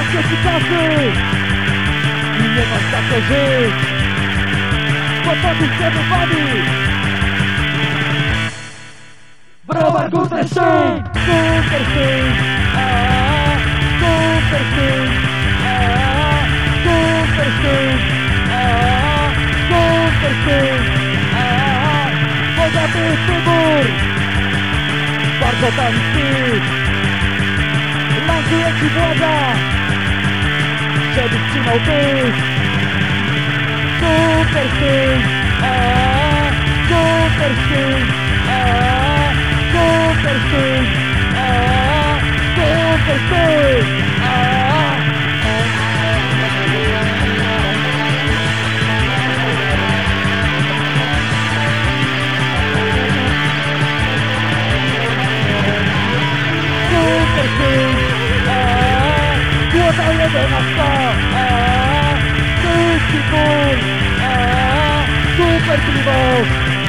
Teraz jest czasy I nie masz za co żyć Chłopaki przebywani Browar Górny Szyn Super Szyn Aaa, Super Szyn Aaa, Super Szyn Aaa, Super Szyn Aaa, Bogaty tani styl Lansuje ci władza Żebyś trzymał tych Super Super styl Aaa, Szybki ból Aaa, Super piwo